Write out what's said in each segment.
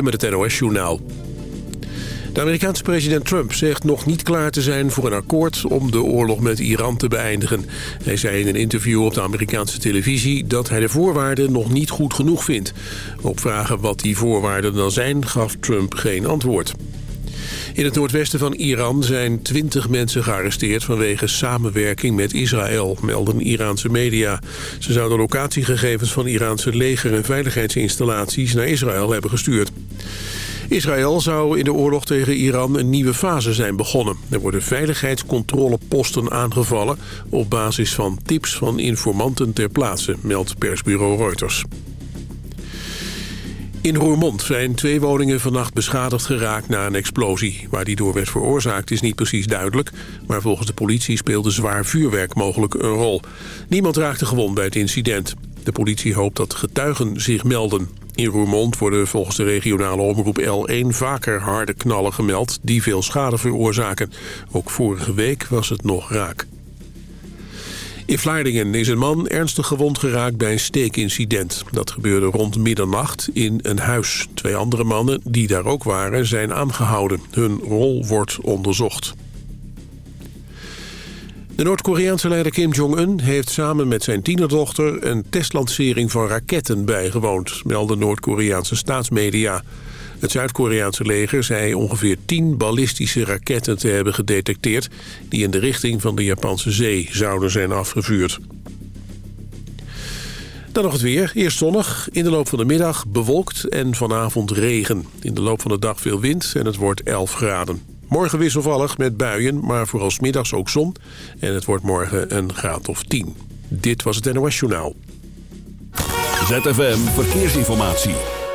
met het NOS-journaal. De Amerikaanse president Trump zegt nog niet klaar te zijn voor een akkoord om de oorlog met Iran te beëindigen. Hij zei in een interview op de Amerikaanse televisie dat hij de voorwaarden nog niet goed genoeg vindt. Op vragen wat die voorwaarden dan zijn gaf Trump geen antwoord. In het noordwesten van Iran zijn twintig mensen gearresteerd... vanwege samenwerking met Israël, melden Iraanse media. Ze zouden locatiegegevens van Iraanse leger- en veiligheidsinstallaties... naar Israël hebben gestuurd. Israël zou in de oorlog tegen Iran een nieuwe fase zijn begonnen. Er worden veiligheidscontroleposten aangevallen... op basis van tips van informanten ter plaatse, meldt persbureau Reuters. In Roermond zijn twee woningen vannacht beschadigd geraakt na een explosie. Waar die door werd veroorzaakt is niet precies duidelijk... maar volgens de politie speelde zwaar vuurwerk mogelijk een rol. Niemand raakte gewond bij het incident. De politie hoopt dat getuigen zich melden. In Roermond worden volgens de regionale omroep L1 vaker harde knallen gemeld... die veel schade veroorzaken. Ook vorige week was het nog raak. In Vlaardingen is een man ernstig gewond geraakt bij een steekincident. Dat gebeurde rond middernacht in een huis. Twee andere mannen die daar ook waren zijn aangehouden. Hun rol wordt onderzocht. De Noord-Koreaanse leider Kim Jong-un heeft samen met zijn tienerdochter... een testlancering van raketten bijgewoond, melden Noord-Koreaanse staatsmedia. Het Zuid-Koreaanse leger zei ongeveer 10 ballistische raketten te hebben gedetecteerd... die in de richting van de Japanse zee zouden zijn afgevuurd. Dan nog het weer. Eerst zonnig, in de loop van de middag bewolkt en vanavond regen. In de loop van de dag veel wind en het wordt 11 graden. Morgen wisselvallig met buien, maar vooral middags ook zon. En het wordt morgen een graad of 10. Dit was het NOS Journaal. ZFM Verkeersinformatie.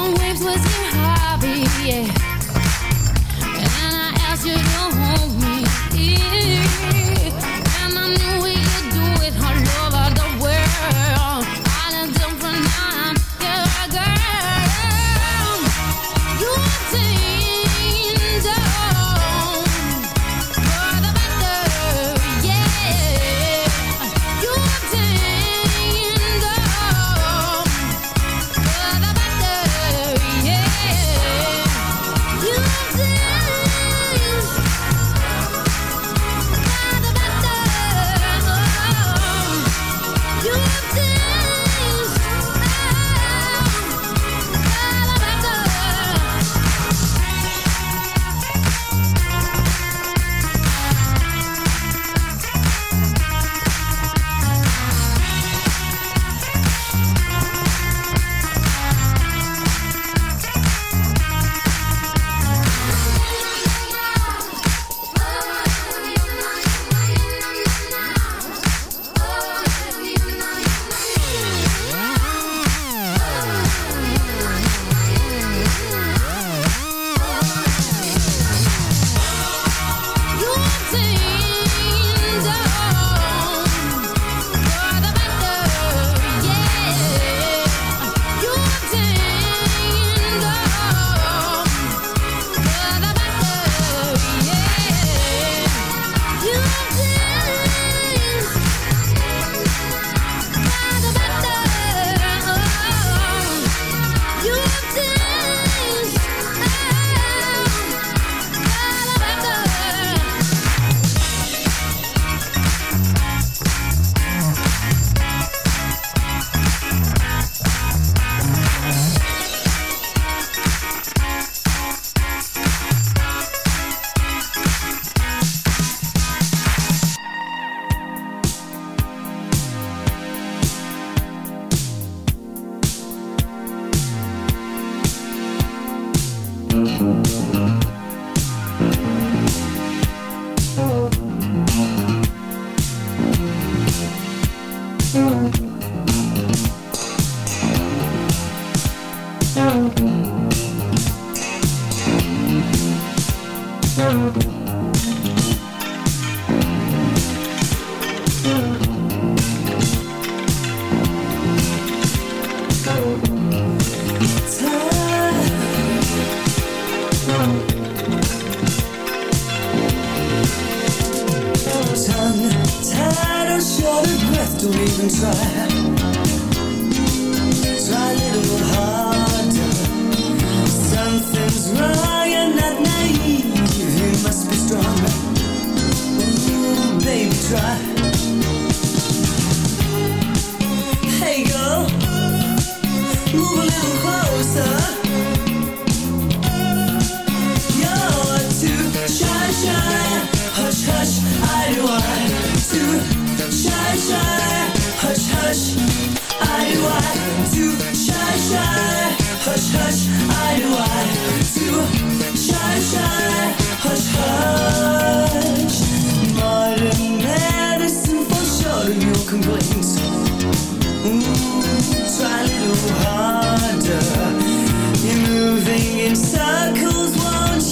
Making waves was your hobby, yeah. And I asked you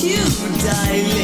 you, darling.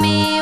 me.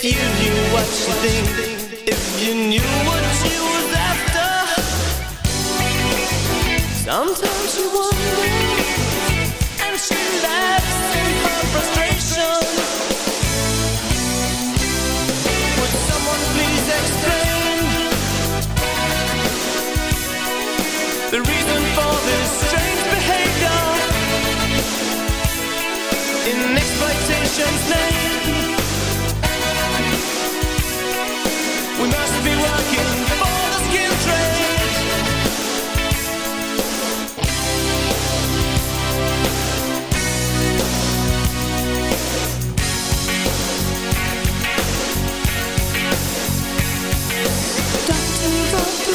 If you knew what you think If you knew what you was after. Sometimes you wonder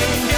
looking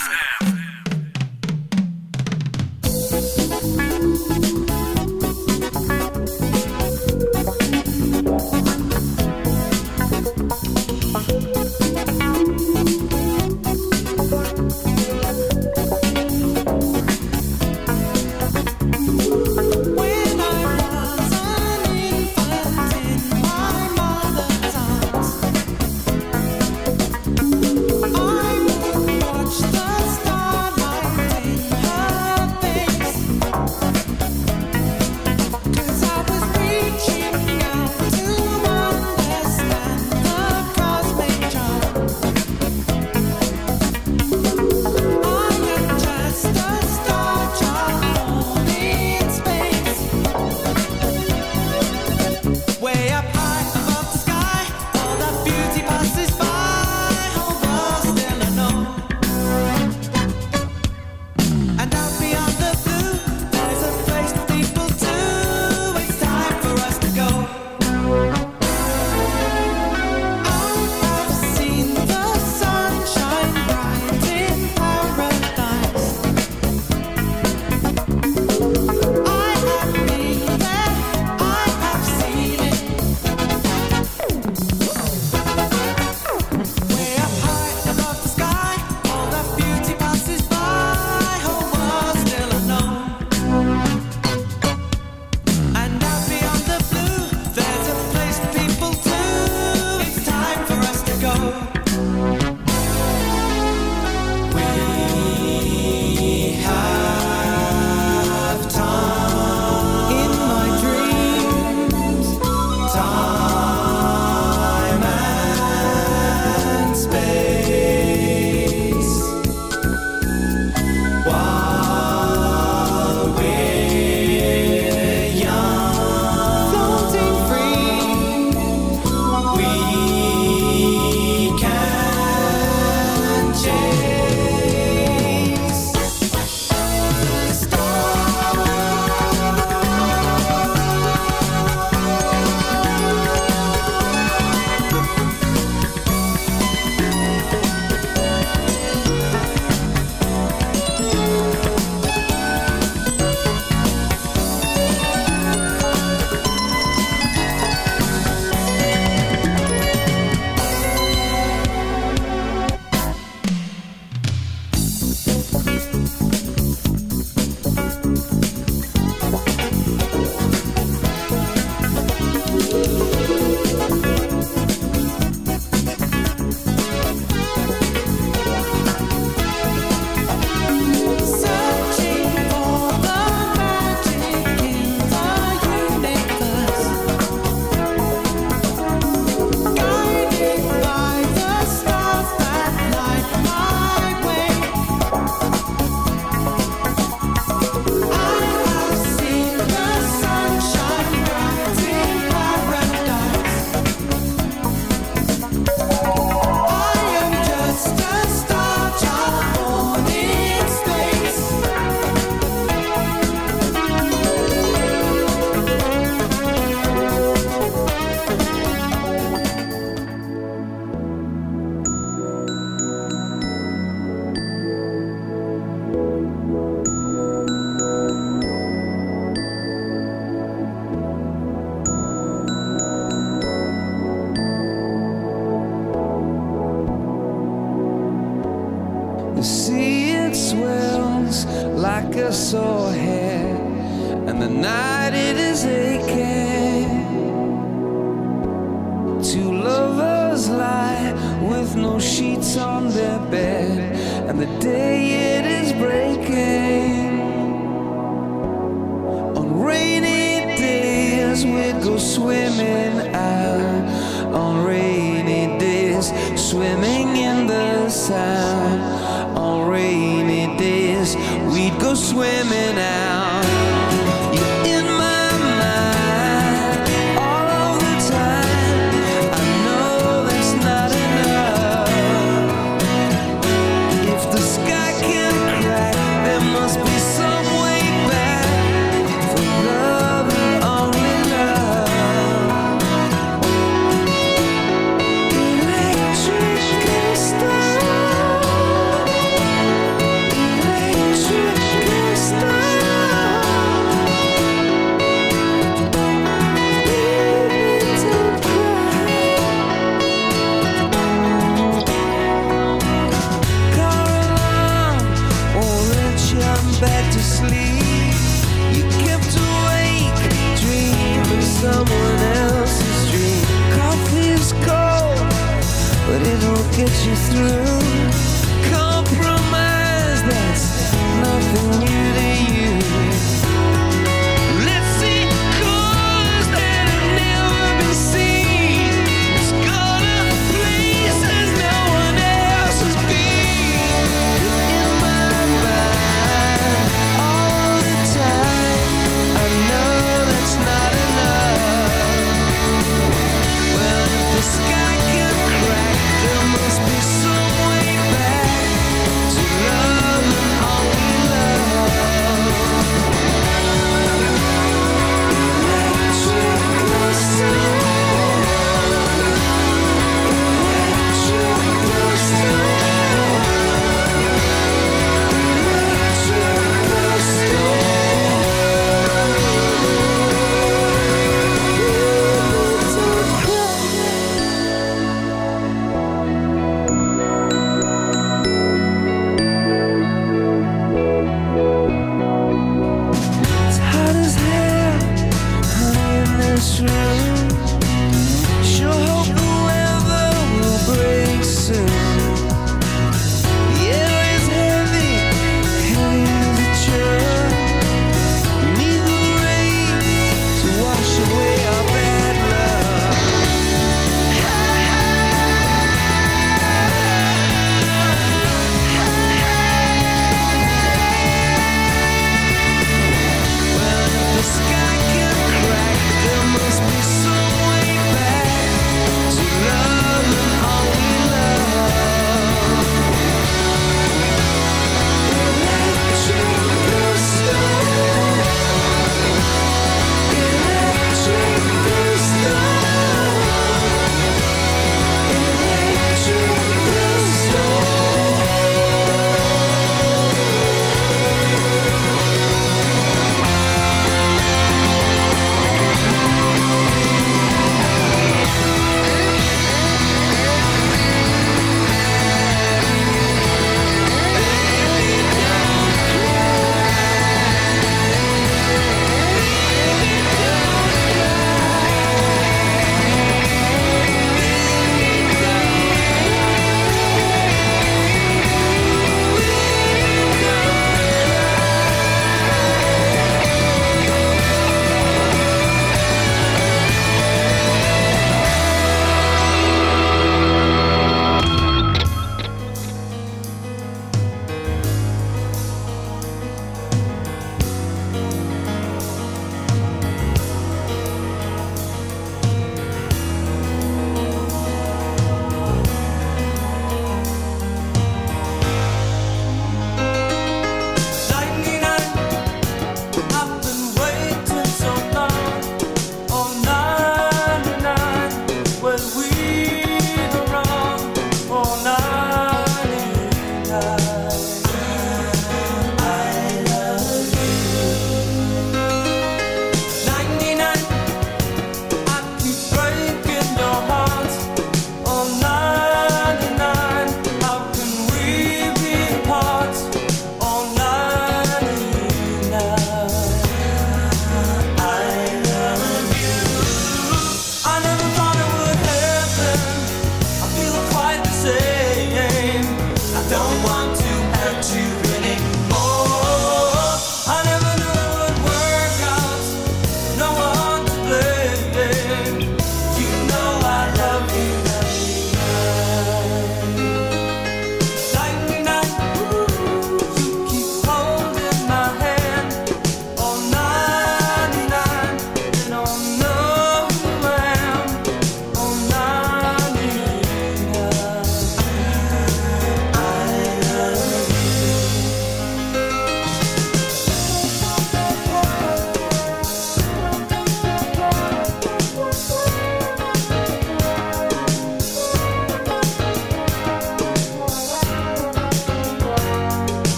we'd go swimming out on rainy days, swimming in the sound.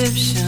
Egyptian.